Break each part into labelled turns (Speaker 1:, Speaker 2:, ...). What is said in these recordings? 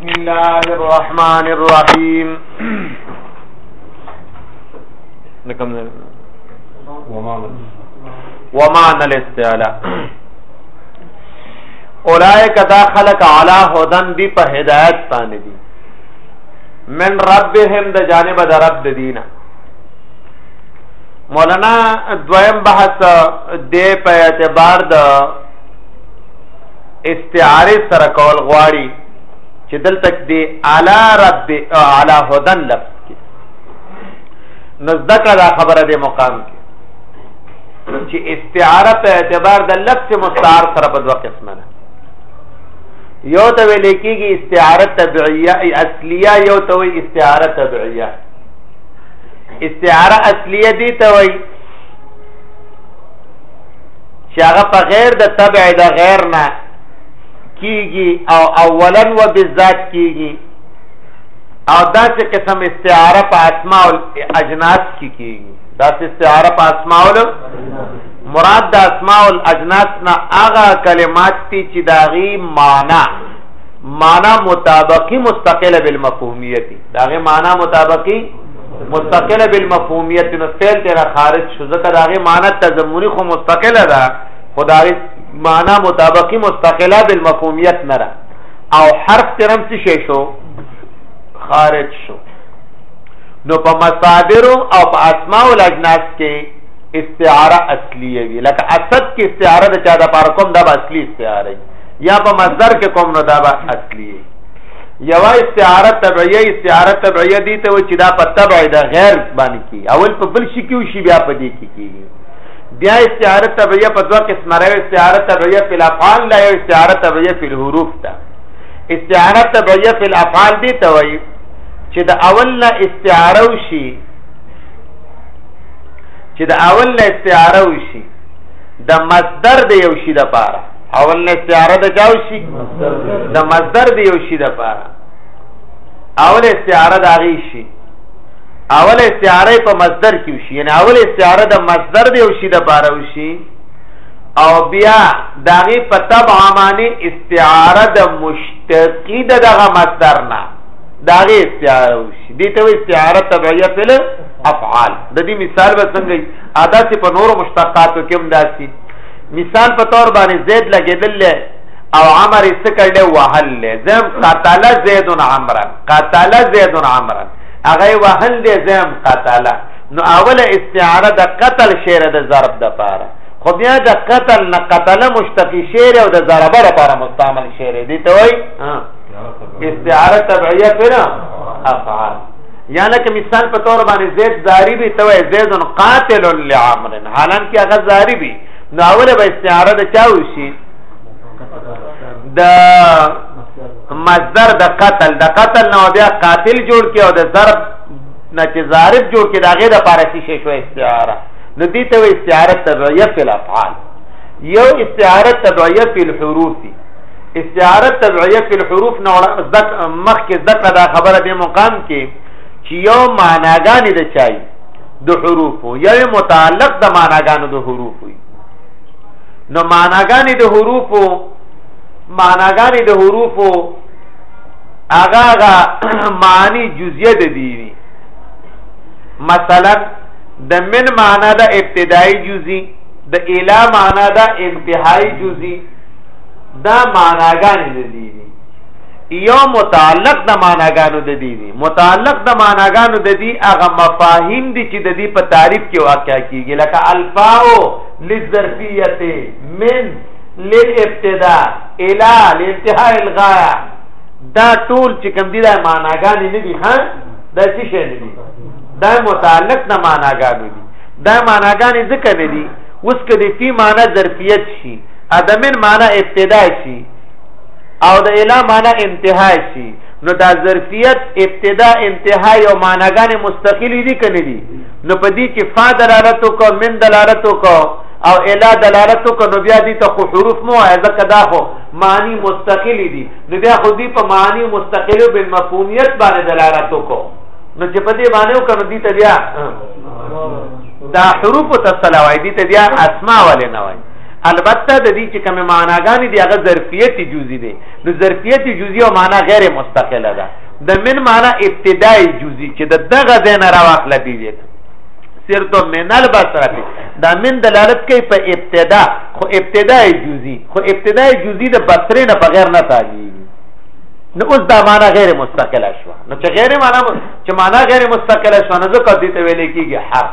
Speaker 1: بسم الله الرحمن الرحيم نکم ومان الاستعلاء اولائک دا خلق علا هدن دی په هدایت باندې دي من ربهم د جانب د رب د دینه مولانا دویم بحث دی په اعتبار د استعاره سره کول غواړي چې دلته دی اعلی رب اعلی هدن لفظ کې نزدکړه دا خبره دی مقام کې چې استعاره په اعتبار د لفظ مستعار سره په دوه قسمه ده یو ته ویل کېږي استعاره تبعیه اصلیه یو ته وی استعاره تبعیه استعاره اصلیه دي ته وی چې هغه په غیر د تبع د غیر نه کیږي او اولا و بالذات کیږي او داسې قسم استعاره په اسماء او اجناس کې کیږي داسې استعاره په اسماء او مراد د اسماء او اجناس نه هغه کلمات دي چې دا غي معنا معنا مطابقی مستقله بالمفهومیت دا غي معنا مطابقی مستقله بالمفهومیت نو فعل تیر خارج شو ځکه دا غي معنی تضمنی خو مستقله ده خدای معنی مطابقی مستقله بالمفهومیت نه را او حرف ترم څه شو خارج شو نو په مصادر او په اسماء او اجناس کې استعاره اصلیه وی لکه اسد کې استعاره د چا د پار کوم دا اصلي استعاره یا په مصدر کې کوم نو دا اصلي یو استعاره تبعیه استعاره تبعیه دي ته چې دا په تبع ده غیر باندې کی اول په بل شي کې شي بیا په دې کې کیږي بیا استعاره تبعیه په دوه قسمه راوي استعاره تبعیه په الافعال لا یو استعاره تبعیه په الحروف ده استعاره تبعیه په الافعال دي ته وایي چې د اول نه استعاره وشي چې د اول نه استعاره وشي د مصدر د یو شي د پاره او ان استعاره د چاو شي د مصدر دی یو شي د پاره اول استعاره د هغه شي اول استعاره په مصدر کې شي یعنی اول استعاره د مصدر دی یو شي د پاره شي او بیا داغه په تبع معنی استعاره د مشتقی د دغه مصدر نه داغه استعاره شي دي ته استعاره تبعیه فعل افعال د دې مثال به څنګه ادا چې په نورو مشتقاتو کې هم داسي مثال په تور باندې زید لګیدل له او عمر یې سکړ له وهل له زم قتل زید عمر قتل زید عمر هغه وهل دې زم قتل نو اوله استعاره د قتل شعر د ضرب د پاره خو بیا د قتل نه قتل مشتقی شعر او د ضربه لپاره مستعمل شعر دي ته وای استعاره تبعیه پر افعال یا لکه مثال په تور باندې زید زاری به توای زید قاتل لعمر حالان کې هغه زاری به نو اوله به استعاره د چا وشي د مصدر د قتل د قتل نو بیا قاتل جوړ کې او د ضرب نه چې ضارب جوړ کې داغه د فارسی شې شو استعاره نو دې ته استعاره تبعیه فی الافعال یو استعاره تبعیه فی الحروف استعاره تبعیه فی الحروف نه زدک مخ کې زدکړه دا خبره د مقام کې چې یو معناګانې د چای د حروف یو متعلق د معناګانو د حروف نو معناګانې د حروف معناګانې د حروف هغه هغه معنی جزئیه د دی مثلا د من معنا د ابتدایي جزئی د اله معنا د انتهایی جزئی دا معناګانې د دې دي یو متعلق د معناګانو د دې دي متعلق د معناګانو د دې هغه مفاهیم دي چې د دې په تعریف کې واقع کیږي لکه الفاو للظرفیت من للابتداء الى لانتهاء الغايه دا ټول چې کوم دي د معناګانې نه دي ها دا څه شي نه دي دا متعلق د معناګانو دي دا معناګانې ځکه نه دي اوس کدی فی معنی ظرفیت شي ادمن معنا ابتدا شي او د اله معنا انتها شي نو دا ظرفیت ابتدا انتها یو معناګانې مستقلی دي کنه دي نو په دې کې فا دلالت کو من دلالت کو او الا دلالت کو نو بیا دې ته خو حروف مو ځکه دا خو معنی مستقلی دي نو بیا خو دې په معنی مستقلو بن مفهومیت باندې دلالت کو نو چې په دې باندې وکړو دې ته بیا دا حروف ته سلاوي دې ته بیا اسماء ولې نه وایي البته د دې چې کوم معناګانې دی هغه ظرفیت جزئی دی نو ظرفیت جزئی او معنا غیر مستقله ده د من معنا ابتدای جزئی چې د دغه دین راوخله پیږي سرت من البصره دا من دلالت کوي په ابتدا خو ابتدای جزئی خو ابتدای جزئی د بصره نه بغیر نه تاږي نو اوس دا معنا غیر مستقله شو نو چې غیر معنا چې معنا غیر مستقله شو نو ځکه دې ته ویل کېږي حرف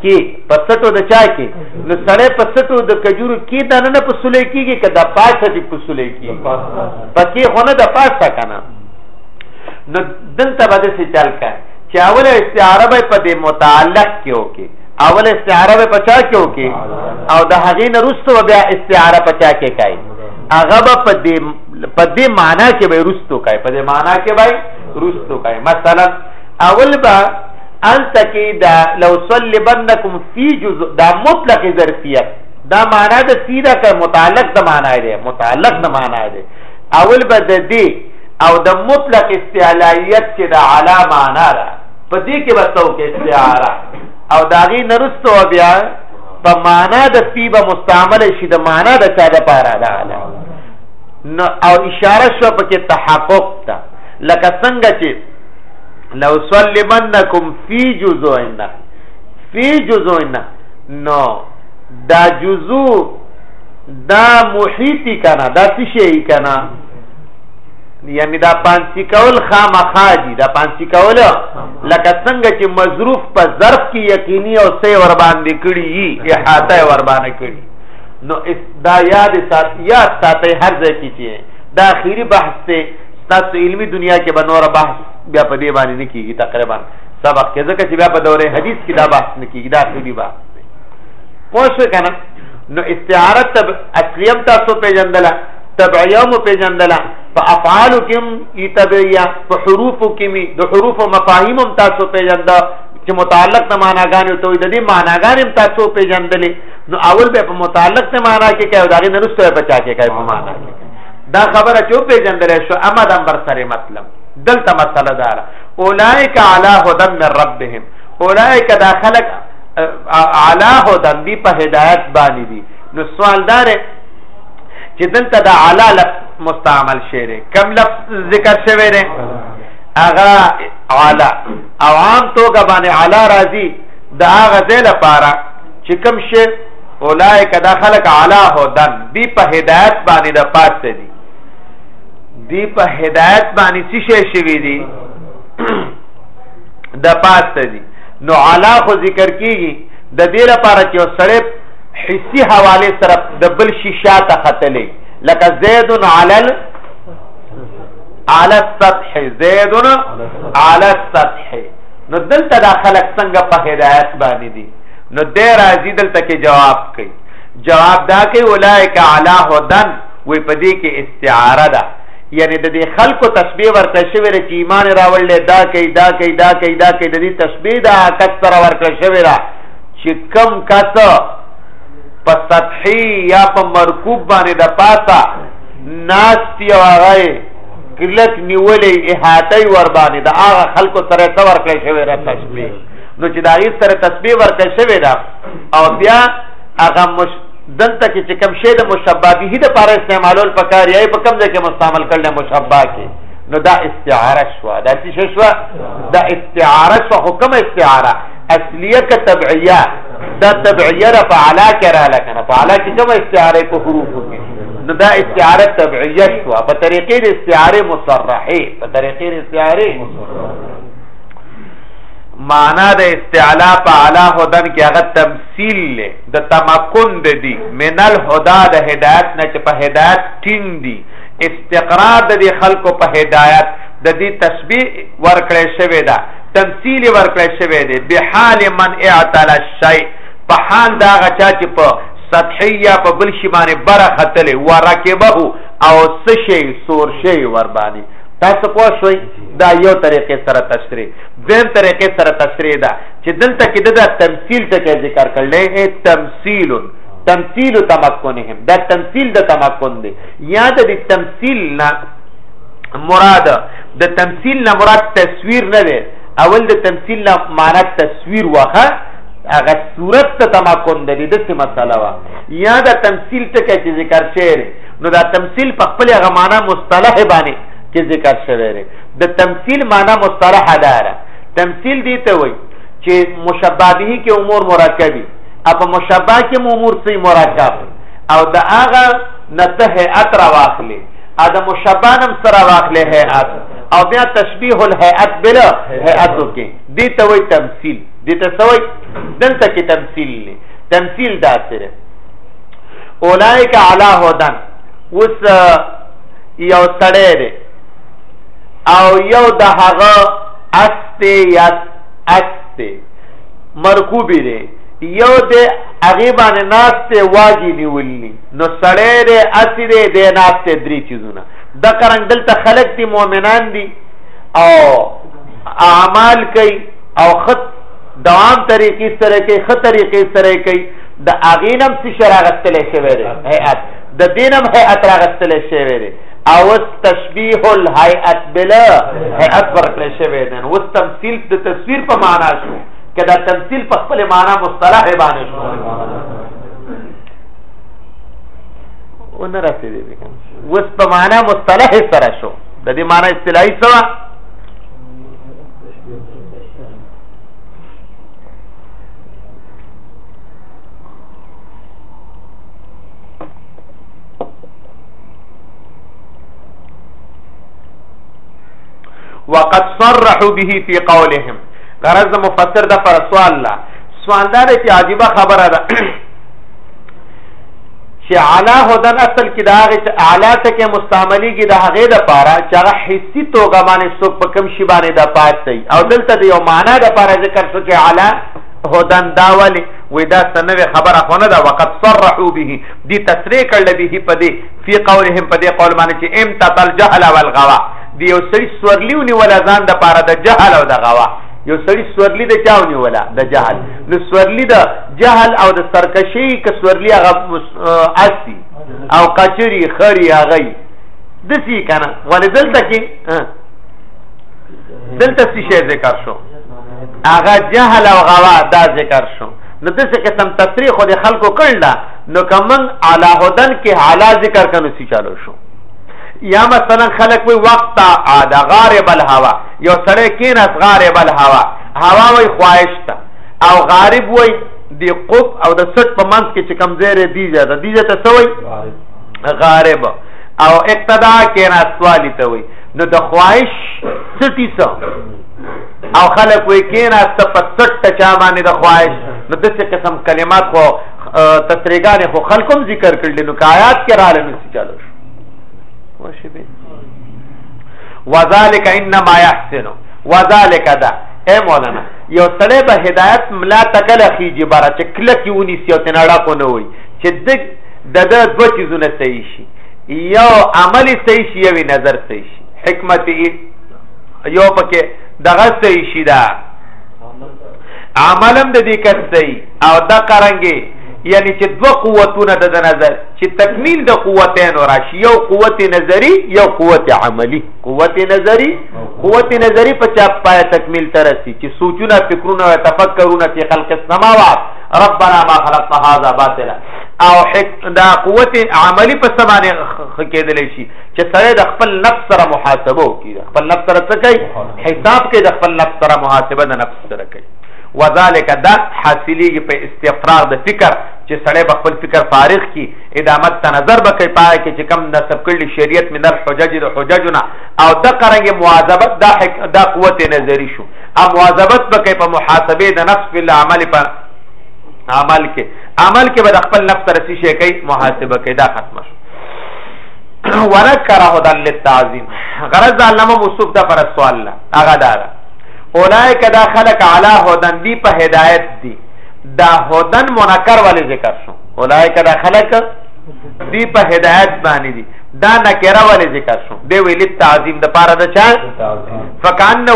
Speaker 1: کې پسټو د چا کې نو سړی پسټو د کجورو کې دا نه په سولې کېږي که دا پاسه دې په سولې کېږي پکې خو نه د پاسه که نه نو دلته به داسې چل کا چې اوله استعاره به په دې متعلق کې وکړي اوله استعاره به په چا کې وکړي او د هغې نه وروسته به بیا استعاره په چا کې کوي هغه به په دې په دې معنا کې به وروسته کوي په دې معنا کې به وروسته کوي مثلا اول به انت کې دا لو صلبنکم فی جزء دا مطلق ظرفیت دا معنا د سیده که متعلق د معنا دی متعلق د معنا دی اول به د دې او د مطلق استعلایت چې د علا معنا را په دې کې به تو کې استعاره او داغي نرستو بیا په معنا د فی به مستعمل شي د معنا د چا د پاره دا علا نو او اشاره شو په کې تحقق ته لکه څنګه چې لو سلمنکم فی جزو النخل فی جزو النخل نو دا جزو دا محیطی کنا دا تشیعی کنا یعنی دا پانسی کول خامخا دي دا پانسی کول لکه څنګه چې مظروف په ظرف کې یقیني او سه ور باندې کړی احاطه ور باندې کړی نو دا یاد سات یاد ساتي هر ځای کې چې دا اخیری بحث ته تاسو علمي دنیا کې به نور بحث بیا په دې باندې نه کیږي تقریبا سبق کې ځکه چې بیا په دوره حدیث کې دا بحث نه کیږي دا اصلي بحث دی پوه شو کنه نو استعاره تب اصلیم تاسو پیژندله تبعیه مو پیژندله په افعالو کې هم ای تبعیه په حروفو کې می د حروفو مفاهیم هم تاسو پیژند چې متعلق د معناګانې ته د دې معناګانې هم تاسو پیژندلې نو اول به په متعلق د معنا کې کوي دا غي نرسته په چا کې کوي په معنا کې دا خبره چې پیژندل شو اما د امر سره مطلب دلته مسله دار اولائک علی هدى من ربهم اولائک دا خلق علی هدى دی په هدایت باندې دي نو سوال دار چې دلته دا علی لفظ مستعمل شعر کم لفظ ذکر شوی دی اغا علی او عام توګه باندې علی راضی دا غزل لپاره چې کم شی اولائک دا خلق علی هدن دی په هدایت باندې د پات دي دی په هدایت باندې څه شي شوی دي د پات دي نو علی خو ذکر کیږي د دې لپاره چې سړی حسی حواله سره د بل شي شاته خطلې لکه زید علل على السطح زید على السطح نو دلته دا خلق څنګه په هدایت باندې دي نو دې راځي دلته کې جواب کوي جواب دا کوي اولائک علی هدن وې پدې کې استعاره ده یعنی د دې خلکو تشبیه ورکړ شوی چې ایمان راوړل دا کوي دا کوي دا کوي دا کوي د دې تشبیه دا کثر ورکړ شوی را چې کم کس په سطحي یا په مرکوب باندې د پاسا ناشتي او هغه کلک نیولې احاطه ور باندې د هغه خلکو سره څور کړی شوی را تشبیه نو چې دا هیڅ سره تسبیح ورکړ شوی دا او بیا هغه مش دلته کې چې کوم شی د مشبہ به د پاره استعمالول پکار یې په کوم ځای کې مستعمل کړل مشبہ کې نو دا استعاره شو دا څه شو دا استعاره شو حکم استعاره اصلیه ک تبعیه دا تبعیه را فعلا کرا لکنه فعلا کې کوم استعاره په حروف کې نو دا استعاره تبعیه شو په طریقې د استعاره مصرحه په طریقې د استعاره مصرحه معنا د استعلا په علا هدن کې هغه تمثيل له د تمکن د دي من الهدى د هدايت نه چې په هدايت ټینګ دي استقرار د دې خلکو په هدايت د دې تشبيه ورکړې شوې ده تمثيل ورکړې شوې ده به حال من اعتل الشيء په حال دا غچا چې په سطحیه په بل شی باندې بره ختلې ورکبه او سشي سور شي ور باندې تاسو پوه شئ دا یو طریقې سره تشریح دویم طریقې سره تشریح ده چې دلته کې دا تمثيل ټکی ذکر کړل اے تمثيل تمثيل تمکنهم دا تمثيل د تمکن دی یا د تمثيل نه مراد د تمثيل نه مراد تصویر نه دی اول د تمثيل نه معنا تصویر وخه هغه صورت ته تمکن دی د څه مسله وا یا د تمثيل ټکی چې ذکر شعر نو دا تمثيل په خپل هغه معنا مصطلح باندې کې ذکر شوی دی د تمثيل معنا مصطلح داره تمثيل دی ته وای چې مشبه به کې امور مرکبي اپ مشبه کې امور سي مرکب او د هغه نته اتر واخلي ا د مشبانم سره واخلي هيئات او بیا تشبيه الهيئات بل هيئات کې دي ته وای تمثيل دي ته سوي دلته کې تمثيل تمثيل دا سره اولائک علی هدن اوس یو سړی دی او یو د هغه استه یا استه مرکوبی دی یو د هغه باندې ناشته واجی نیولنی نو سړی دی اسی دی د ناشته درې چیزونه د قران دلته خلق دي مؤمنان دي او اعمال کوي او خط دوام طریقې سره کوي خط طریقې سره کوي د اغینم څه راغستلې شوی دی هيئت د دینم هيئت راغستلې شوی دی او تشبیه الهیئت بل هيئت ورکړې شوی دی او تمثيل د تصویر په معنا شو کدا تمثيل په خپل معنا مصطلح باندې شو ونه رسیدې وس په معنا مصطلح سره شو د دې معنا اصطلاحي سره وقد صرحوا به في قولهم غرض مفسر د پر سوال لا سوال دا چې عجیب خبره ده چې علا هدن اصل کې دا هغه چې اعلی تک مستعملي کې د هغه د پاره چې هغه حسي توګه باندې سو په کم شی باندې د پات دی او دلته د یو معنا د پاره ذکر شو چې علا هدن دا ولی وی دا سنوی خبره خونه دا وقت صرحو به دی تصریح کرده به پا دی فی قولهم پا دی قول معنی چه امتت الجهل والغوا دی یو سری سورلیو نیولا زان دا پارا دا جهل او دا غوا یو سری سورلی دا چاو نیولا دا جهل نو سورلی دا جهل او دا سرکشی که سورلی اغا اسی او قچری خری اغی دسی کنه ولی دلتا کی دلتا سی شیر ذکر شو هغه جهل او غوا دا ذکر شو نو د څه قسم تفریح خو د خلکو کړل نو کمن علا هدن کې علا ذکر کنو سی چالو شو یا مثلا خلک وی وقت عاد غارب الهوا یو سړی کین اس غارب الهوا هوا وی خواهشت او غارب وی دی قب او د سټ په منځ کې چې کمزورې دی زیاده دی زیاده څه وی غارب او اقتدا کین اسوالی ته وی نو د خواهش سټی څه او خلک وې کینا سپټټ چا باندې د خواهش نو د څه قسم کلمات خو تسریګان خو خلکم ذکر کړل نو کایات کې را لنه څه چالو شو وشي به وذالک انما يحسن وذالک دا اے مولانا یو سړی به هدایت ملا تکل خيږي بار چې کله کې ونی سیو تنړه کو نه وي چې د د د دوه چیزونه صحیح شي یو عملی صحیح شي یو نظر صحیح شي حکمت یو پکې دغه صحیح شي دا عملم د دې کس صحیح او دا قرانګي یعنی چې دوه قوتونه د نظر چې تکمیل د قوتین راشي یو قوت نظری یو قوت عملی قوت نظری قوت نظری په چا پای تکمیل ترسي چې سوچونه فکرونه او تفکرونه په خلق السماوات ربنا ما خلقت هذا باطلا او دا قوت عملی په سمانه خکېدل شي چې سره د خپل نفس سره محاسبه وکړي د خپل نفس سره څه کوي حساب کوي د خپل نفس سره محاسبه د نفس سره کوي وذالک دا حاصلېږي په استقرار د فکر چې سړی به خپل فکر فارغ کی ادامت ته نظر به کوي پای کې چې کم نسب کړي شریعت من الحجج د حججنا او د قرنګ مواظبت دا حق دا قوت نظری شو ا مواظبت به کوي په محاسبه د نفس په عمل په عمل کې عمل کې به خپل نفس ترسي شي کوي محاسبه کوي دا ختمه شو ونکره هدا للتعظیم غرض علامه مصطفی دا پر سوال لا هغه دا اولائک دا خلق علی هدن دی په هدایت دی دا هدن منکر ولی ذکر شو اولائک دا خلق دی په هدایت باندې دی دا نکره ولی ذکر شو دی ویل تعظیم د پاره د چا فکانه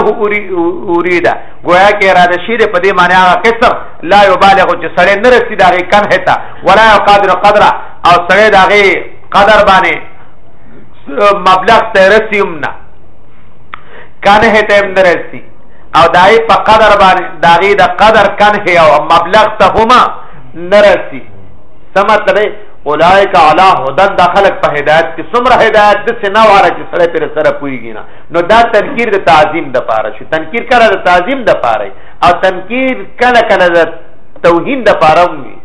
Speaker 1: اوریدا گویا کې اراده شی د په دې معنی هغه قسم لا یبالغ چې سړی نه رسیداري کم هتا ولا قادر قدره او سړی داغه قدر باندې مبلغ ترسیم نه کنه ته هم درسي او دای په قدر باندې داغي د قدر کنه او مبلغ ته هما نرسي سمت لري اولائک علی هدن دا خلق په هدایت کې څومره هدایت د سنا واره چې سره پر سره پويږي نه نو دا تنکیر د تعظیم د پاره شي تنکیر کړه د تعظیم د پاره او تنکیر کله کله د توهین د پاره وي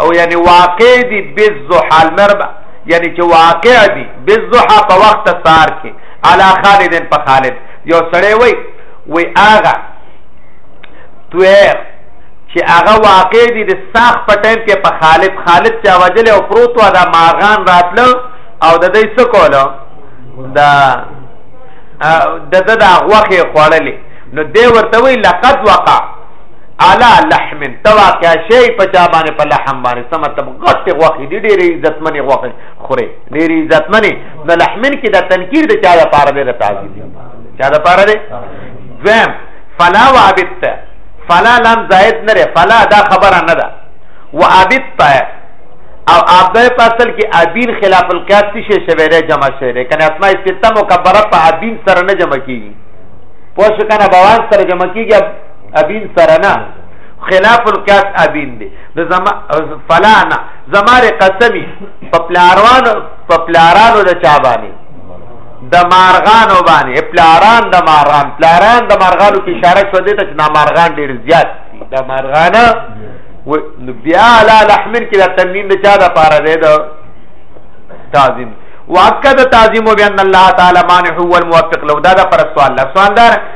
Speaker 1: او یعنی واقع دی بالضحى المرب یعنی چې واقع دی بالضحى په وخت سار کې علا خالد په خالد یو سړی وای وای آغا تویر چې هغه واقع دی د ساخ په ټیم کې په خالد خالد چا وجل او پروت و دا ماغان راتل او د دې څه کوله دا د د د غوخه خوړلې نو دی ورته وی لقد وقع علا لحم تواقع شی په چا باندې په لحم باندې څه مطلب غټه غوخي دي ډېرې عزتمنې غوخي خوري ډېرې عزتمنې نو لحمن کې د تنکیر د چا لپاره دی د تعظیم چا لپاره دی دویم فلا وابت فلا لم زائد نه لري فلا دا خبره نه ده وابت او ابه په اصل کې ابین خلاف القیاس شي شوی دی جمع شوی دی کنه اسماء سته مکبره په ابین سره نه جمع کیږي پوه شو کنه بوان سره جمع کیږي ابین سره نه خلاف القياس ابین دی د زما فلانا زمار قسمی په پلاروانو په پلارانو د چا باندې د مارغانو باندې پلاران د مارغان پلاران د مارغانو په اشاره شو دي چې نا مارغان ډیر زیات دي د مارغانه و بیا لا لحمن کې د تنوین د چا د پاره دی د تعظیم واکد تعظیم بان الله تعالی مانع هو الموفق لو دا د پر سوال لا سوال دار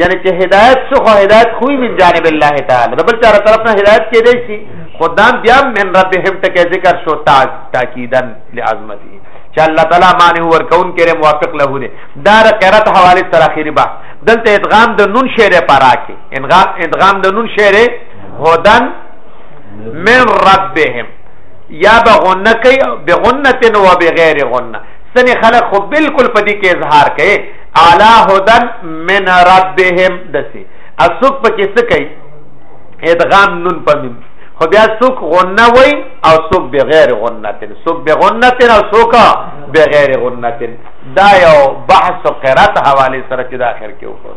Speaker 1: یعنی چې هدایت شو خو هدایت خو من جانب الله تعالی د بل چاره طرف نه هدایت کېدې شي خدام بیا من ربهم ټکه ذکر شو تاکیدا لعظمته چې الله تعالی معنی ورکون کړي موافق له دې دار قرات حواله تر اخیری با دلته ادغام د نون شعر پارا کې ادغام ادغام د نون شعر هدن من ربهم یا بغنه کوي بغنه و بغیر غنه سنه خلق خو بالکل پدی کې اظهار کوي علا هدن من ربهم دسی اسوک پکې څه کوي ادغام نون پمیم خو بیا سوک غنه وای او سوک بغیر غنتن سوک بغنتن او سوک بغیر غنتن دا یو بحث و قرات حواله سره چې د اخر کې وکړو